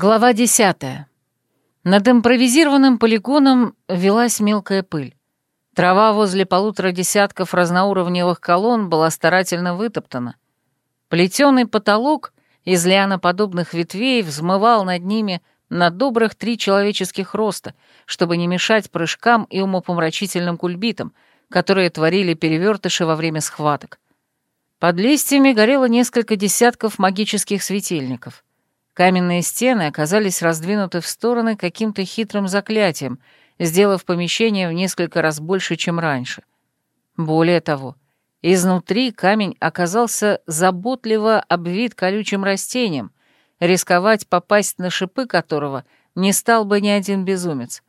Глава десятая. Над импровизированным полигоном велась мелкая пыль. Трава возле полутора десятков разноуровневых колонн была старательно вытоптана. Плетеный потолок из лианоподобных ветвей взмывал над ними на добрых три человеческих роста, чтобы не мешать прыжкам и умопомрачительным кульбитам, которые творили перевертыши во время схваток. Под листьями горело несколько десятков магических светильников — Каменные стены оказались раздвинуты в стороны каким-то хитрым заклятием, сделав помещение в несколько раз больше, чем раньше. Более того, изнутри камень оказался заботливо обвит колючим растением, рисковать попасть на шипы которого не стал бы ни один безумец.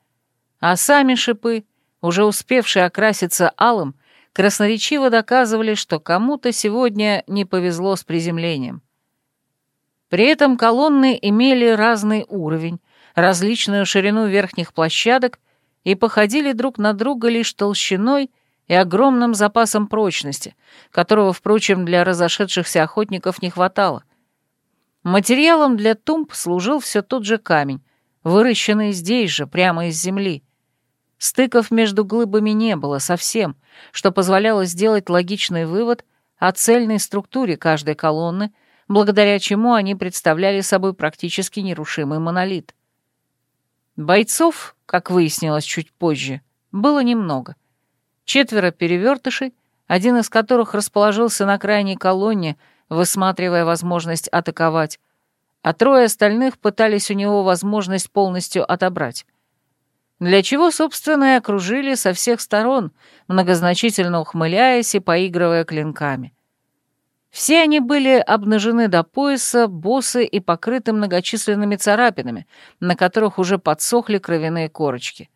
А сами шипы, уже успевшие окраситься алым, красноречиво доказывали, что кому-то сегодня не повезло с приземлением. При этом колонны имели разный уровень, различную ширину верхних площадок и походили друг на друга лишь толщиной и огромным запасом прочности, которого, впрочем, для разошедшихся охотников не хватало. Материалом для тумб служил все тот же камень, выращенный здесь же, прямо из земли. Стыков между глыбами не было совсем, что позволяло сделать логичный вывод о цельной структуре каждой колонны — благодаря чему они представляли собой практически нерушимый монолит. Бойцов, как выяснилось чуть позже, было немного. Четверо перевертышей, один из которых расположился на крайней колонне, высматривая возможность атаковать, а трое остальных пытались у него возможность полностью отобрать. Для чего, собственно, и окружили со всех сторон, многозначительно ухмыляясь и поигрывая клинками. Все они были обнажены до пояса, босы и покрыты многочисленными царапинами, на которых уже подсохли кровяные корочки.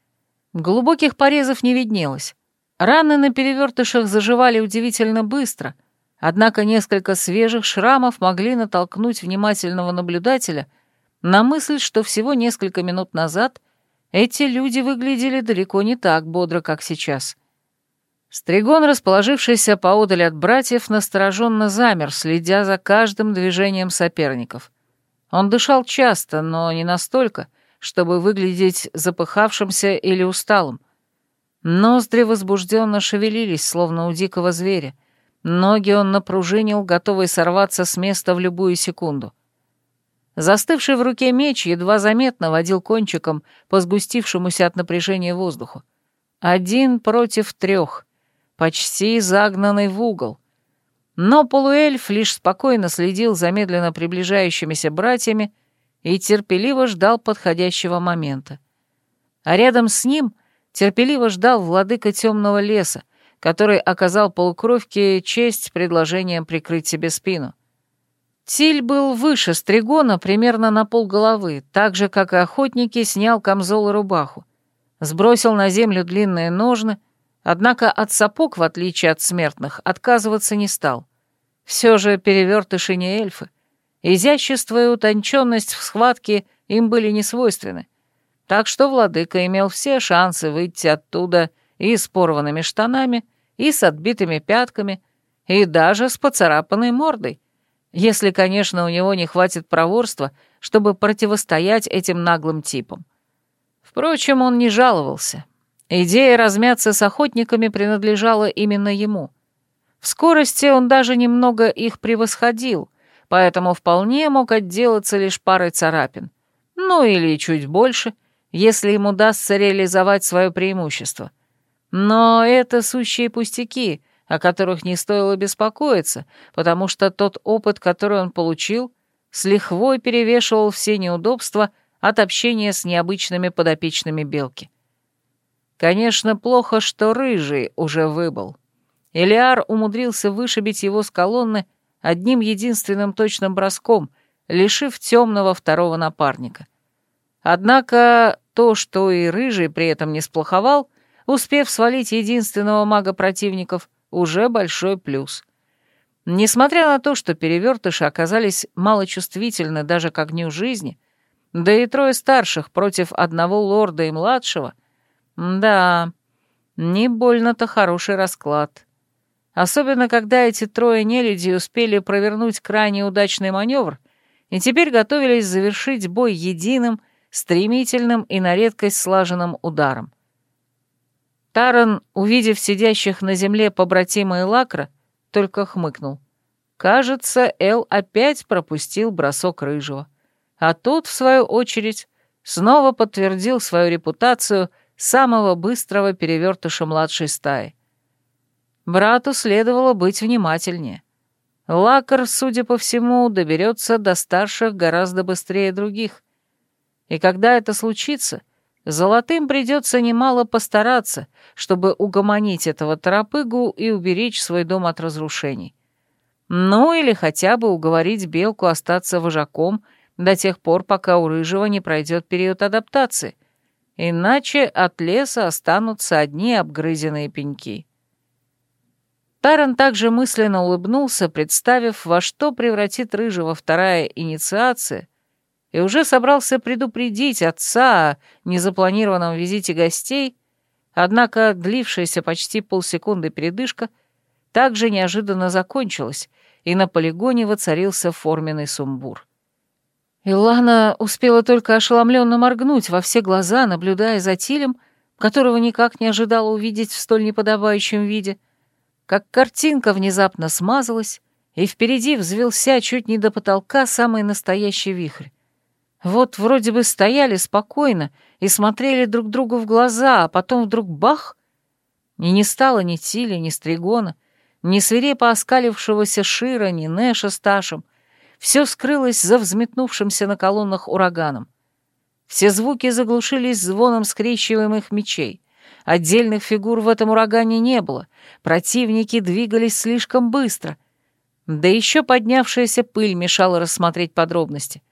Глубоких порезов не виднелось. Раны на перевертышах заживали удивительно быстро, однако несколько свежих шрамов могли натолкнуть внимательного наблюдателя на мысль, что всего несколько минут назад эти люди выглядели далеко не так бодро, как сейчас — Стригон, расположившийся поодаль от братьев, настороженно замер, следя за каждым движением соперников. Он дышал часто, но не настолько, чтобы выглядеть запыхавшимся или усталым. Ноздри возбужденно шевелились, словно у дикого зверя. Ноги он напружинил, готовый сорваться с места в любую секунду. Застывший в руке меч едва заметно водил кончиком по сгустившемуся от напряжения воздуху. Один против трех — почти загнанный в угол. Но полуэльф лишь спокойно следил за медленно приближающимися братьями и терпеливо ждал подходящего момента. А рядом с ним терпеливо ждал владыка темного леса, который оказал полукровке честь предложением прикрыть себе спину. Тиль был выше Стригона примерно на полголовы, так же, как и охотники, снял камзол и рубаху. Сбросил на землю длинные ножны, Однако от сапог, в отличие от смертных, отказываться не стал. Все же перевертыши не эльфы. Изящество и утонченность в схватке им были не свойственны. Так что владыка имел все шансы выйти оттуда и с порванными штанами, и с отбитыми пятками, и даже с поцарапанной мордой, если, конечно, у него не хватит проворства, чтобы противостоять этим наглым типам. Впрочем, он не жаловался, Идея размяться с охотниками принадлежала именно ему. В скорости он даже немного их превосходил, поэтому вполне мог отделаться лишь парой царапин. Ну или чуть больше, если ему удастся реализовать свое преимущество. Но это сущие пустяки, о которых не стоило беспокоиться, потому что тот опыт, который он получил, с лихвой перевешивал все неудобства от общения с необычными подопечными белки. Конечно, плохо, что Рыжий уже выбыл. Элиар умудрился вышибить его с колонны одним единственным точным броском, лишив темного второго напарника. Однако то, что и Рыжий при этом не сплоховал, успев свалить единственного мага противников, уже большой плюс. Несмотря на то, что перевертыши оказались малочувствительны даже к огню жизни, да и трое старших против одного лорда и младшего — да, не больно-то хороший расклад. Особенно, когда эти трое нелюдей успели провернуть крайне удачный маневр и теперь готовились завершить бой единым, стремительным и на редкость слаженным ударом. Таран, увидев сидящих на земле побратима и лакра, только хмыкнул. Кажется, Эл опять пропустил бросок рыжего. А тот, в свою очередь, снова подтвердил свою репутацию самого быстрого перевертыша младшей стаи. Брату следовало быть внимательнее. Лакар, судя по всему, доберется до старших гораздо быстрее других. И когда это случится, золотым придется немало постараться, чтобы угомонить этого торопыгу и уберечь свой дом от разрушений. Ну или хотя бы уговорить белку остаться вожаком до тех пор, пока у рыжего не пройдет период адаптации. Иначе от леса останутся одни обгрызенные пеньки. Таран также мысленно улыбнулся, представив, во что превратит Рыжего вторая инициация, и уже собрался предупредить отца о незапланированном визите гостей, однако длившаяся почти полсекунды передышка также неожиданно закончилась, и на полигоне воцарился форменный сумбур. Илана успела только ошеломленно моргнуть во все глаза, наблюдая за Тилем, которого никак не ожидала увидеть в столь неподобающем виде — как картинка внезапно смазалась, и впереди взвелся чуть не до потолка самый настоящий вихрь. Вот вроде бы стояли спокойно и смотрели друг другу в глаза, а потом вдруг бах! И не стало ни Тиля, ни Стригона, ни свирепо оскалившегося Шира, ни Нэша с Ташем. Все скрылось за взметнувшимся на колоннах ураганом. Все звуки заглушились звоном скрещиваемых мечей. Отдельных фигур в этом урагане не было, противники двигались слишком быстро. Да еще поднявшаяся пыль мешала рассмотреть подробности.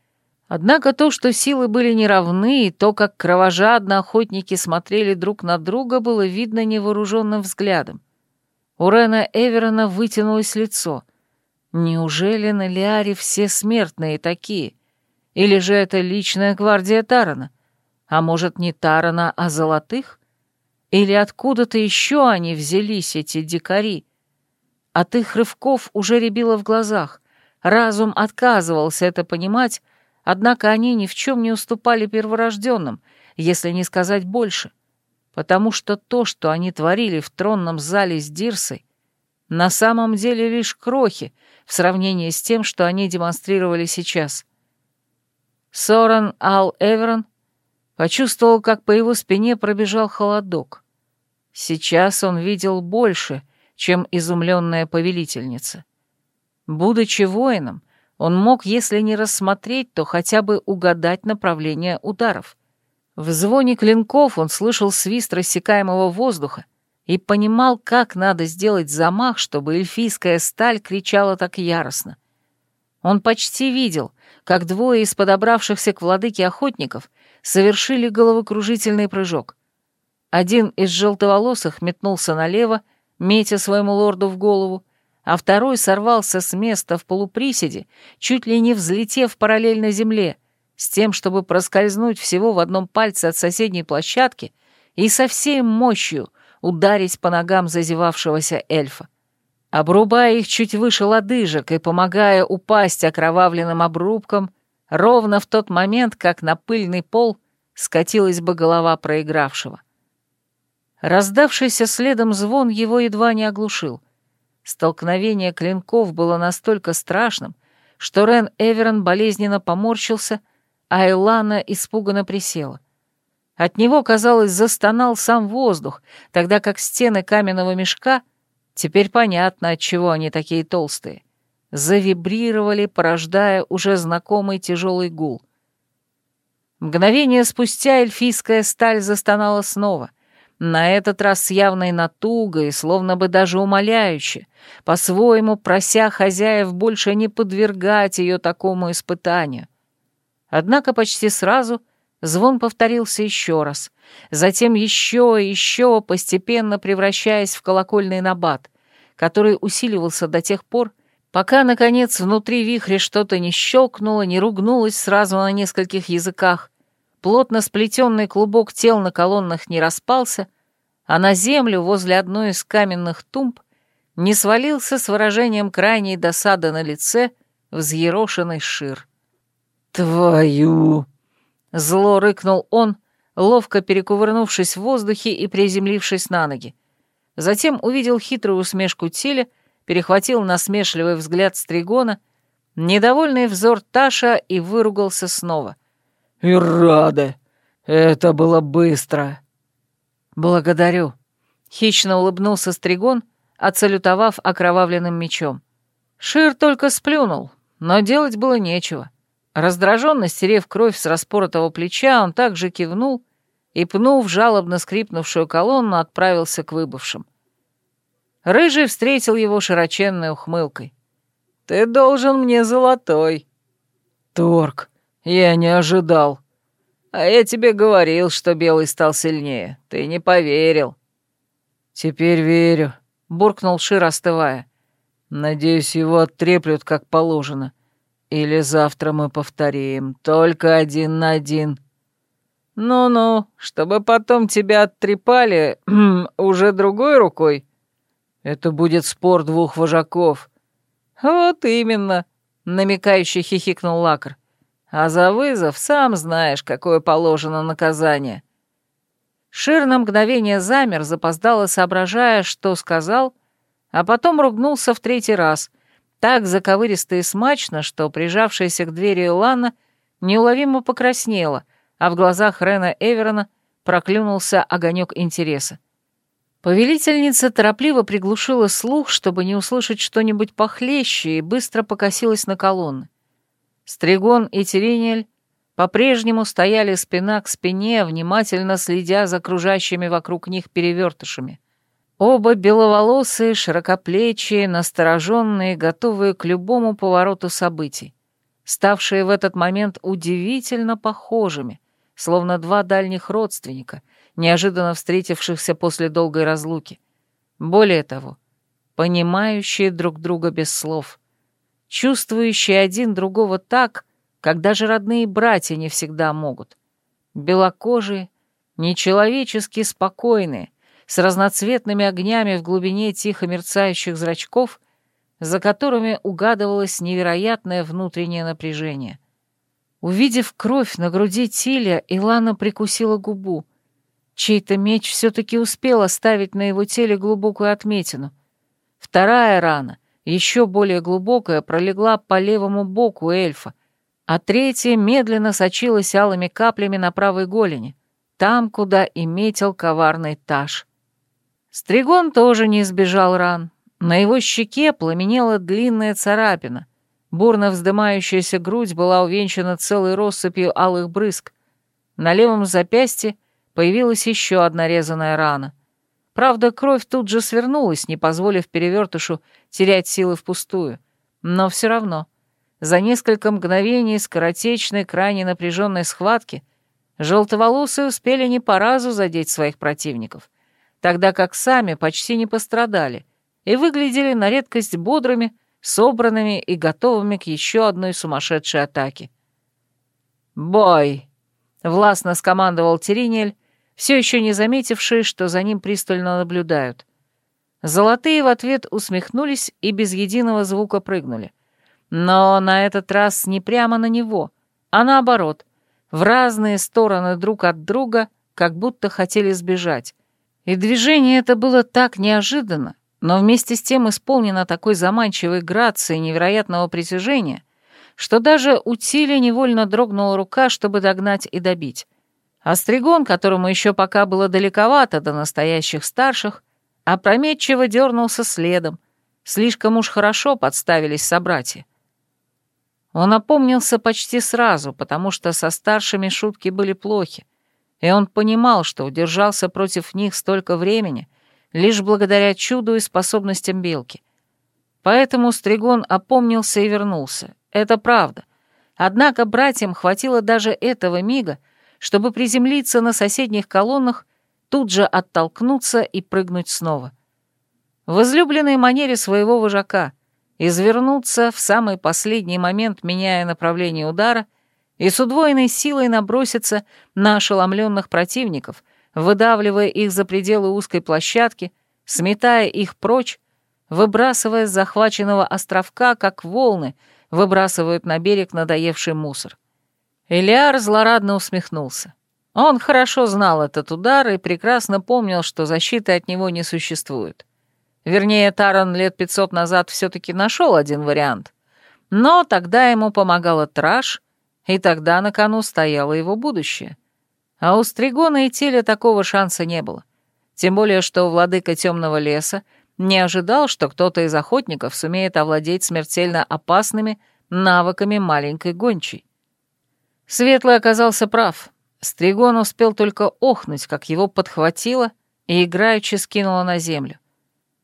Однако то, что силы были неравны, и то, как кровожадно охотники смотрели друг на друга, было видно невооруженным взглядом. У Рена Эверона вытянулось лицо. Неужели на Лиаре все смертные такие? Или же это личная гвардия Тарана? А может, не Тарана, а Золотых? Или откуда-то еще они взялись, эти дикари? От их рывков уже рябило в глазах. Разум отказывался это понимать, однако они ни в чем не уступали перворожденным, если не сказать больше, потому что то, что они творили в тронном зале с Дирсой, на самом деле лишь крохи в сравнении с тем, что они демонстрировали сейчас. Соран Ал Эверон почувствовал, как по его спине пробежал холодок. Сейчас он видел больше, чем изумленная повелительница. Будучи воином, он мог, если не рассмотреть, то хотя бы угадать направление ударов. В звоне клинков он слышал свист рассекаемого воздуха и понимал, как надо сделать замах, чтобы эльфийская сталь кричала так яростно. Он почти видел, как двое из подобравшихся к владыке охотников совершили головокружительный прыжок. Один из желтоволосых метнулся налево, метя своему лорду в голову, а второй сорвался с места в полуприседе, чуть ли не взлетев параллельно земле, с тем, чтобы проскользнуть всего в одном пальце от соседней площадки и со всей мощью ударить по ногам зазевавшегося эльфа. Обрубая их чуть выше лодыжек и помогая упасть окровавленным обрубком, ровно в тот момент, как на пыльный пол скатилась бы голова проигравшего. Раздавшийся следом звон его едва не оглушил. Столкновение клинков было настолько страшным, что Рен Эверон болезненно поморщился, а Элана испуганно присела. От него, казалось, застонал сам воздух, тогда как стены каменного мешка, теперь понятно, от чего они такие толстые, завибрировали, порождая уже знакомый тяжелый гул. Мгновение спустя эльфийская сталь застонала снова — на этот раз с явной натугой, словно бы даже умоляюще, по-своему прося хозяев больше не подвергать ее такому испытанию. Однако почти сразу звон повторился еще раз, затем еще и еще, постепенно превращаясь в колокольный набат, который усиливался до тех пор, пока, наконец, внутри вихря что-то не щелкнуло, не ругнулось сразу на нескольких языках, плотно сплетенный клубок тел на колоннах не распался, а на землю возле одной из каменных тумб не свалился с выражением крайней досады на лице взъерошенный шир. «Твою!» — зло рыкнул он, ловко перекувырнувшись в воздухе и приземлившись на ноги. Затем увидел хитрую усмешку Тиля, перехватил насмешливый взгляд Стригона, недовольный взор Таша и выругался снова. «И рада! Это было быстро!» «Благодарю!» — хищно улыбнулся Стригон, отсалютовав окровавленным мечом. Шир только сплюнул, но делать было нечего. Раздраженно стерев кровь с распоротого плеча, он также кивнул и, пнув жалобно скрипнувшую колонну, отправился к выбывшим. Рыжий встретил его широченной ухмылкой. «Ты должен мне золотой». «Торг, я не ожидал». «А я тебе говорил, что белый стал сильнее. Ты не поверил». «Теперь верю», — буркнул Шир, остывая. «Надеюсь, его оттреплют как положено. Или завтра мы повторим, только один на один». «Ну-ну, чтобы потом тебя оттрепали уже другой рукой?» «Это будет спор двух вожаков». «Вот именно», — намекающе хихикнул Лакр. «А за вызов сам знаешь, какое положено наказание». Шир на мгновение замер, запоздало соображая, что сказал, а потом ругнулся в третий раз — так заковыристо и смачно, что прижавшаяся к двери Лана неуловимо покраснела, а в глазах Рена Эверона проклюнулся огонек интереса. Повелительница торопливо приглушила слух, чтобы не услышать что-нибудь похлеще, и быстро покосилась на колонны. Стригон и Терениэль по-прежнему стояли спина к спине, внимательно следя за окружающими вокруг них перевертышами. Оба беловолосые, широкоплечие, настороженные, готовые к любому повороту событий, ставшие в этот момент удивительно похожими, словно два дальних родственника, неожиданно встретившихся после долгой разлуки. Более того, понимающие друг друга без слов, чувствующие один другого так, как даже родные братья не всегда могут. Белокожие, нечеловечески спокойные — с разноцветными огнями в глубине тихо мерцающих зрачков, за которыми угадывалось невероятное внутреннее напряжение. Увидев кровь на груди Тиля, Илана прикусила губу. Чей-то меч все-таки успел оставить на его теле глубокую отметину. Вторая рана, еще более глубокая, пролегла по левому боку эльфа, а третья медленно сочилась алыми каплями на правой голени, там, куда и метил коварный таж. Стригон тоже не избежал ран. На его щеке пламенела длинная царапина. Бурно вздымающаяся грудь была увенчана целой россыпью алых брызг. На левом запястье появилась еще одна резаная рана. Правда, кровь тут же свернулась, не позволив перевертышу терять силы впустую. Но все равно, за несколько мгновений скоротечной, крайне напряженной схватки желтоволосые успели не по разу задеть своих противников — тогда как сами почти не пострадали и выглядели на редкость бодрыми, собранными и готовыми к еще одной сумасшедшей атаке. «Бой!» — властно скомандовал Теринель, все еще не заметивший, что за ним пристально наблюдают. Золотые в ответ усмехнулись и без единого звука прыгнули. Но на этот раз не прямо на него, а наоборот, в разные стороны друг от друга, как будто хотели сбежать, и движение это было так неожиданно, но вместе с тем исполнено такой заманчивой грацией невероятного притяжения, что даже у Тиля невольно дрогнула рука, чтобы догнать и добить. Остригон, которому еще пока было далековато до настоящих старших, опрометчиво дернулся следом. Слишком уж хорошо подставились собратья. Он опомнился почти сразу, потому что со старшими шутки были плохи и он понимал, что удержался против них столько времени лишь благодаря чуду и способностям белки. Поэтому Стригон опомнился и вернулся. Это правда. Однако братьям хватило даже этого мига, чтобы приземлиться на соседних колоннах, тут же оттолкнуться и прыгнуть снова. В излюбленной манере своего вожака — извернуться в самый последний момент, меняя направление удара — и с удвоенной силой наброситься на ошеломленных противников, выдавливая их за пределы узкой площадки, сметая их прочь, выбрасывая с захваченного островка, как волны выбрасывают на берег надоевший мусор. Элиар злорадно усмехнулся. Он хорошо знал этот удар и прекрасно помнил, что защиты от него не существует. Вернее, Таран лет пятьсот назад все-таки нашел один вариант. Но тогда ему помогала Траш, и тогда на кону стояло его будущее. А у Стригона и Теля такого шанса не было. Тем более, что владыка темного леса не ожидал, что кто-то из охотников сумеет овладеть смертельно опасными навыками маленькой гончей. Светлый оказался прав. Стригон успел только охнуть, как его подхватило и играючи скинуло на землю.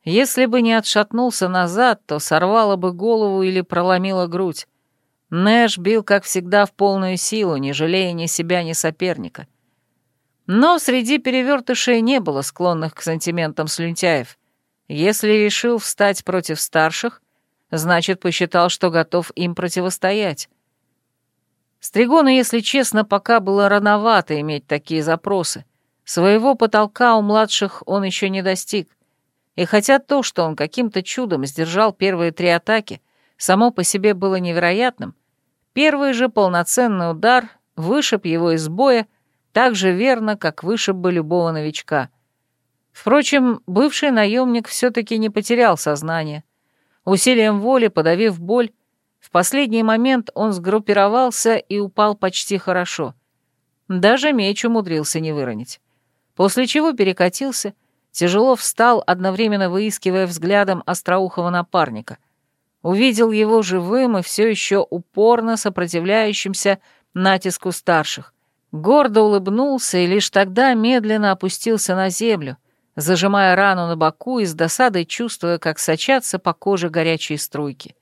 Если бы не отшатнулся назад, то сорвало бы голову или проломило грудь. Нэш бил, как всегда, в полную силу, не жалея ни себя, ни соперника. Но среди перевертышей не было склонных к сантиментам слюнтяев. Если решил встать против старших, значит, посчитал, что готов им противостоять. Стригону, если честно, пока было рановато иметь такие запросы. Своего потолка у младших он еще не достиг. И хотя то, что он каким-то чудом сдержал первые три атаки, само по себе было невероятным, первый же полноценный удар вышиб его из боя так же верно, как вышиб бы любого новичка. Впрочем, бывший наемник все-таки не потерял сознание. Усилием воли, подавив боль, в последний момент он сгруппировался и упал почти хорошо. Даже меч умудрился не выронить. После чего перекатился — Тяжело встал, одновременно выискивая взглядом остроухого напарника. Увидел его живым и все еще упорно сопротивляющимся натиску старших. Гордо улыбнулся и лишь тогда медленно опустился на землю, зажимая рану на боку и с досадой чувствуя, как сочатся по коже горячие струйки.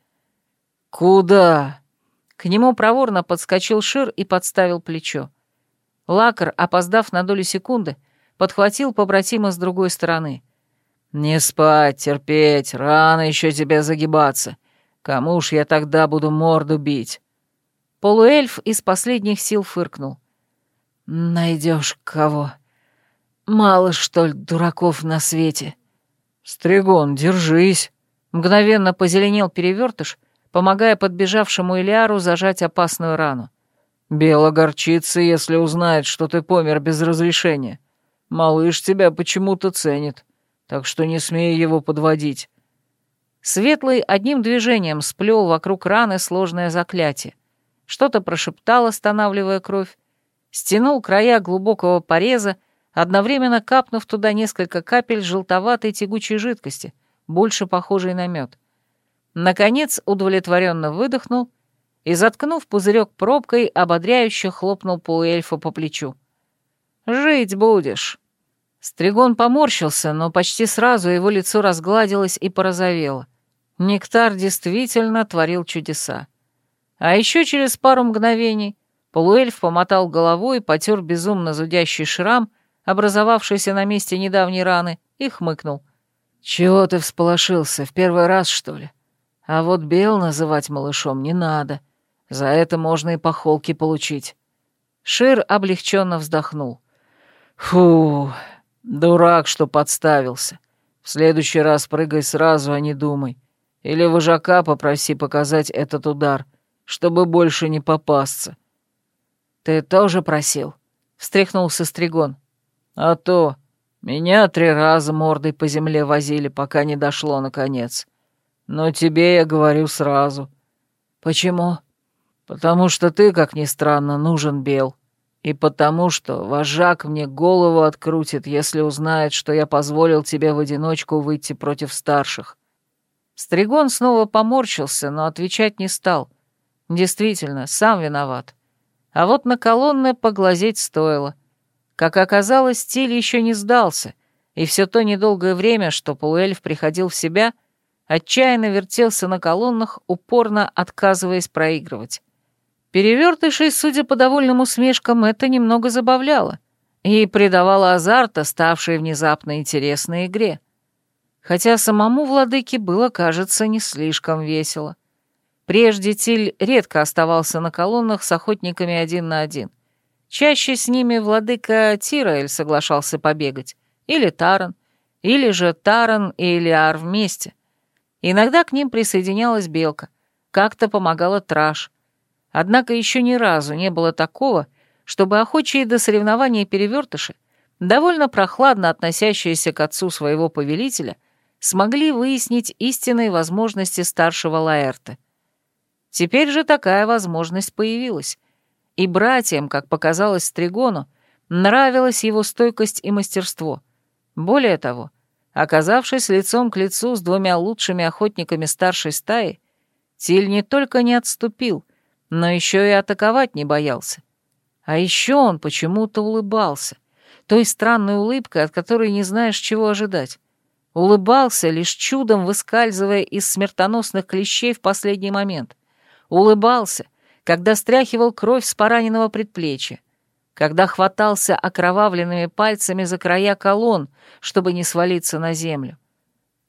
«Куда?» К нему проворно подскочил Шир и подставил плечо. Лакар, опоздав на долю секунды, подхватил побратима с другой стороны. «Не спать, терпеть, рано еще тебе загибаться. Кому ж я тогда буду морду бить?» Полуэльф из последних сил фыркнул. Найдешь кого? Мало, что ли, дураков на свете?» «Стригон, держись!» Мгновенно позеленел перевертыш, помогая подбежавшему Илиару зажать опасную рану. «Бело горчится, если узнает, что ты помер без разрешения. Малыш тебя почему-то ценит, так что не смей его подводить». Светлый одним движением сплел вокруг раны сложное заклятие. Что-то прошептал, останавливая кровь, стянул края глубокого пореза, одновременно капнув туда несколько капель желтоватой тягучей жидкости, больше похожей на мед. Наконец удовлетворенно выдохнул и, заткнув пузырек пробкой, ободряюще хлопнул полуэльфа по плечу. «Жить будешь». Стригон поморщился, но почти сразу его лицо разгладилось и порозовело. Нектар действительно творил чудеса. А еще через пару мгновений полуэльф помотал головой, потер безумно зудящий шрам, образовавшийся на месте недавней раны, и хмыкнул. «Чего ты всполошился? В первый раз, что ли? А вот Бел называть малышом не надо. За это можно и по холке получить». Шир облегченно вздохнул. «Фу, Дурак, что подставился. В следующий раз прыгай сразу, а не думай. Или вожака попроси показать этот удар, чтобы больше не попасться. Ты тоже просил? Встряхнулся Стригон. А то. Меня три раза мордой по земле возили, пока не дошло, наконец. Но тебе я говорю сразу. Почему? Потому что ты, как ни странно, нужен Бел. И потому что вожак мне голову открутит, если узнает, что я позволил тебе в одиночку выйти против старших». Стригон снова поморщился, но отвечать не стал. Действительно, сам виноват. А вот на колонны поглазеть стоило. Как оказалось, стиль еще не сдался, и все то недолгое время, что полуэльф приходил в себя, отчаянно вертелся на колоннах, упорно отказываясь проигрывать. Перевертышей, судя по довольным усмешкам, это немного забавляло и придавало азарта, ставшей внезапно интересной игре. Хотя самому владыке было, кажется, не слишком весело. Прежде Тиль редко оставался на колоннах с охотниками один на один. Чаще с ними владыка Тираэль соглашался побегать, или Таран, или же Таран и Элиар вместе. Иногда к ним присоединялась Белка, как-то помогала Траш, Однако еще ни разу не было такого, чтобы охочие до соревнования перевертыши, довольно прохладно относящиеся к отцу своего повелителя, смогли выяснить истинные возможности старшего Лаэрта. Теперь же такая возможность появилась, и братьям, как показалось Стригону, нравилась его стойкость и мастерство. Более того, оказавшись лицом к лицу с двумя лучшими охотниками старшей стаи, Тиль не только не отступил, но еще и атаковать не боялся. А еще он почему-то улыбался, той странной улыбкой, от которой не знаешь, чего ожидать. Улыбался, лишь чудом выскальзывая из смертоносных клещей в последний момент. Улыбался, когда стряхивал кровь с пораненного предплечья, когда хватался окровавленными пальцами за края колонн, чтобы не свалиться на землю.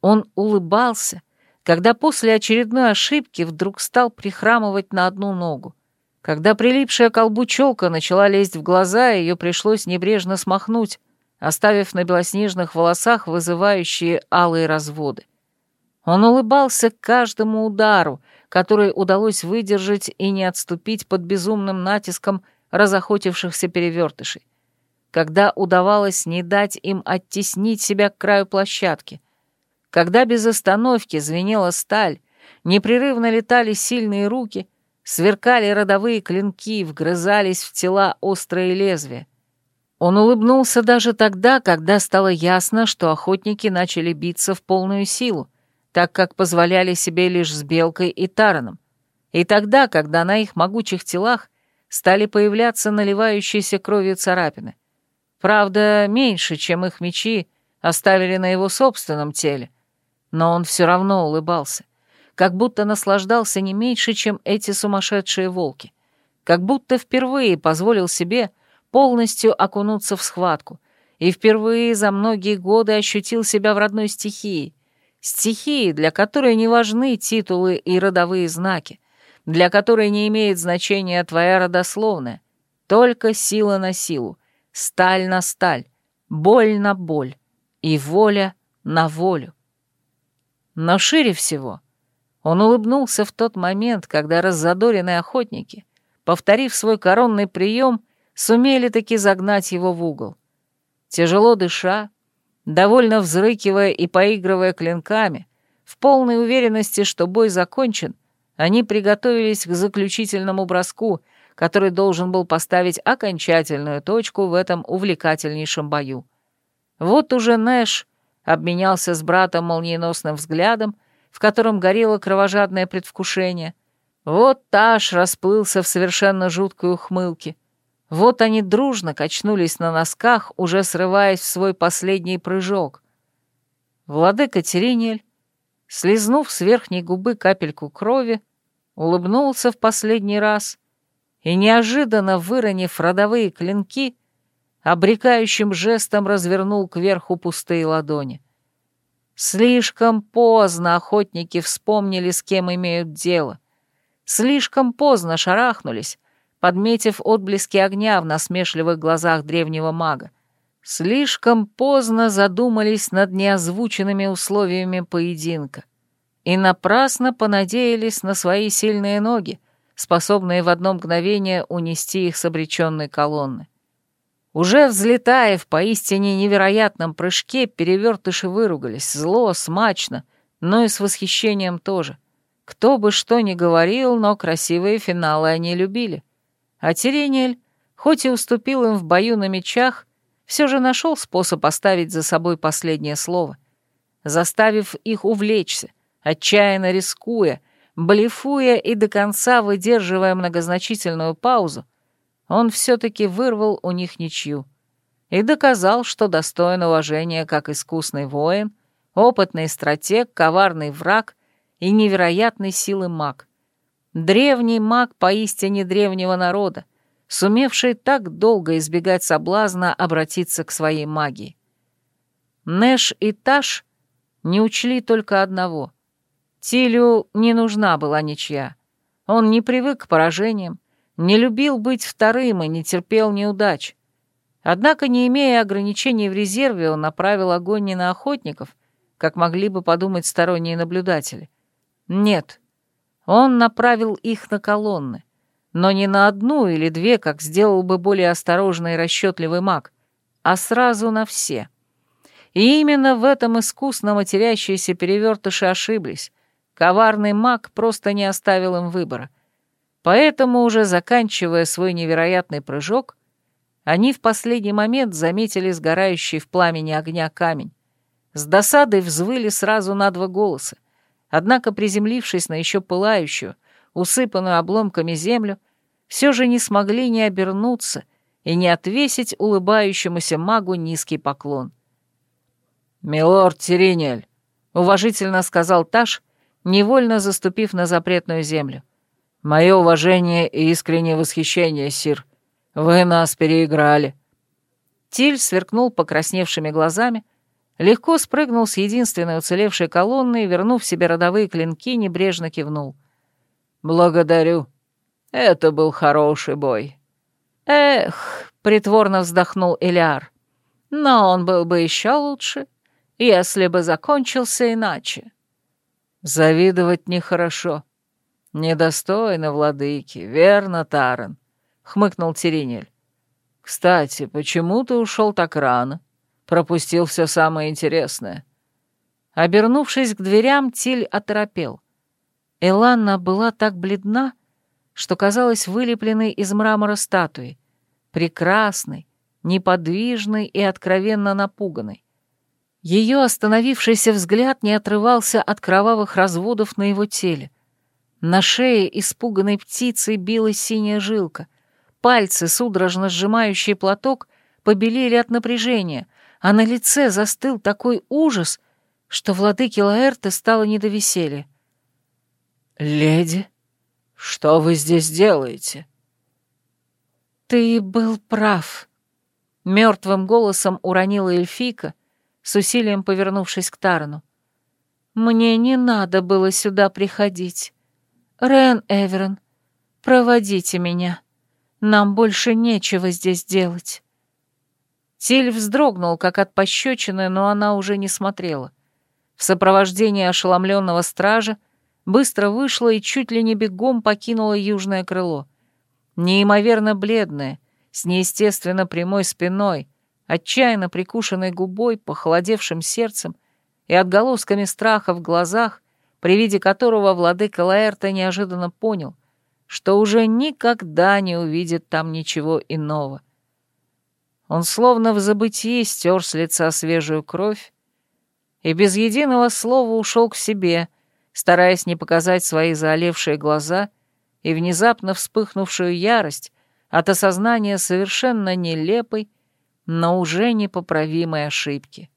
Он улыбался, когда после очередной ошибки вдруг стал прихрамывать на одну ногу. Когда прилипшая к колбу челка начала лезть в глаза, ее пришлось небрежно смахнуть, оставив на белоснежных волосах вызывающие алые разводы. Он улыбался каждому удару, который удалось выдержать и не отступить под безумным натиском разохотившихся перевертышей, когда удавалось не дать им оттеснить себя к краю площадки, когда без остановки звенела сталь, непрерывно летали сильные руки — Сверкали родовые клинки, вгрызались в тела острые лезвия. Он улыбнулся даже тогда, когда стало ясно, что охотники начали биться в полную силу, так как позволяли себе лишь с Белкой и Тараном. И тогда, когда на их могучих телах стали появляться наливающиеся кровью царапины. Правда, меньше, чем их мечи оставили на его собственном теле, но он все равно улыбался — как будто наслаждался не меньше, чем эти сумасшедшие волки, как будто впервые позволил себе полностью окунуться в схватку. И впервые за многие годы ощутил себя в родной стихии, стихии, для которой не важны титулы и родовые знаки, для которой не имеет значения твоя родословная, только сила на силу, сталь на сталь, боль на боль и воля на волю. Но шире всего — он улыбнулся в тот момент, когда раззадоренные охотники, повторив свой коронный прием, сумели таки загнать его в угол. Тяжело дыша, довольно взрыкивая и поигрывая клинками, в полной уверенности, что бой закончен, они приготовились к заключительному броску, который должен был поставить окончательную точку в этом увлекательнейшем бою. Вот уже Нэш обменялся с братом молниеносным взглядом, в котором горело кровожадное предвкушение. Вот Таш расплылся в совершенно жуткой ухмылке. Вот они дружно качнулись на носках, уже срываясь в свой последний прыжок. Владыка Терениэль, слезнув с верхней губы капельку крови, улыбнулся в последний раз и, неожиданно выронив родовые клинки, обрекающим жестом развернул кверху пустые ладони. Слишком поздно охотники вспомнили, с кем имеют дело. Слишком поздно шарахнулись, подметив отблески огня в насмешливых глазах древнего мага. Слишком поздно задумались над неозвученными условиями поединка. И напрасно понадеялись на свои сильные ноги, способные в одно мгновение унести их с обреченной колонны. Уже взлетая в поистине невероятном прыжке, перевертыши выругались, зло, смачно, но и с восхищением тоже. Кто бы что ни говорил, но красивые финалы они любили. А Терениэль, хоть и уступил им в бою на мечах, все же нашел способ оставить за собой последнее слово, заставив их увлечься, отчаянно рискуя, блефуя и до конца выдерживая многозначительную паузу, он все-таки вырвал у них ничью и доказал, что достоин уважения как искусный воин, опытный стратег, коварный враг и невероятной силы маг. Древний маг поистине древнего народа, сумевший так долго избегать соблазна обратиться к своей магии. Нэш и Таш не учли только одного. Тилю не нужна была ничья. Он не привык к поражениям, не любил быть вторым и не терпел неудач. Однако, не имея ограничений в резерве, он направил огонь не на охотников, как могли бы подумать сторонние наблюдатели. Нет, он направил их на колонны, но не на одну или две, как сделал бы более осторожный и расчетливый маг, а сразу на все. И именно в этом искусно матерящиеся перевертыши ошиблись. Коварный маг просто не оставил им выбора. Поэтому, уже заканчивая свой невероятный прыжок, они в последний момент заметили сгорающий в пламени огня камень. С досадой взвыли сразу на два голоса. Однако, приземлившись на еще пылающую, усыпанную обломками землю, все же не смогли не обернуться и не отвесить улыбающемуся магу низкий поклон. «Милорд Теринель», — уважительно сказал Таш, невольно заступив на запретную землю. «Мое уважение и искреннее восхищение, сир. Вы нас переиграли». Тиль сверкнул покрасневшими глазами, легко спрыгнул с единственной уцелевшей колонны и, вернув себе родовые клинки, небрежно кивнул. «Благодарю. Это был хороший бой». «Эх», — притворно вздохнул Элиар, — «но он был бы еще лучше, если бы закончился иначе». «Завидовать нехорошо. Недостойно владыки, верно, Таран?» — хмыкнул Теринель. «Кстати, почему ты ушел так рано? Пропустил все самое интересное». Обернувшись к дверям, Тиль оторопел. Эланна была так бледна, что казалась вылепленной из мрамора статуей, прекрасной, неподвижной и откровенно напуганной. Ее остановившийся взгляд не отрывался от кровавых разводов на его теле. На шее испуганной птицы билась синяя жилка. Пальцы, судорожно сжимающие платок, побелели от напряжения, а на лице застыл такой ужас, что владыке Лаэрте стало не до веселья. «Леди, что вы здесь делаете?» «Ты был прав», — мертвым голосом уронила эльфийка, — с усилием повернувшись к Тарану. «Мне не надо было сюда приходить. Рен Эверон, проводите меня. Нам больше нечего здесь делать». Тиль вздрогнул, как от пощечины, но она уже не смотрела. В сопровождении ошеломленного стража быстро вышла и чуть ли не бегом покинула южное крыло. Неимоверно бледная, с неестественно прямой спиной, отчаянно прикушенной губой, похолодевшим сердцем и отголосками страха в глазах, при виде которого владыка Лаэрта неожиданно понял, что уже никогда не увидит там ничего иного. Он словно в забытии стер с лица свежую кровь и без единого слова ушел к себе, стараясь не показать свои заолевшие глаза и внезапно вспыхнувшую ярость от осознания совершенно нелепой но уже непоправимой ошибки.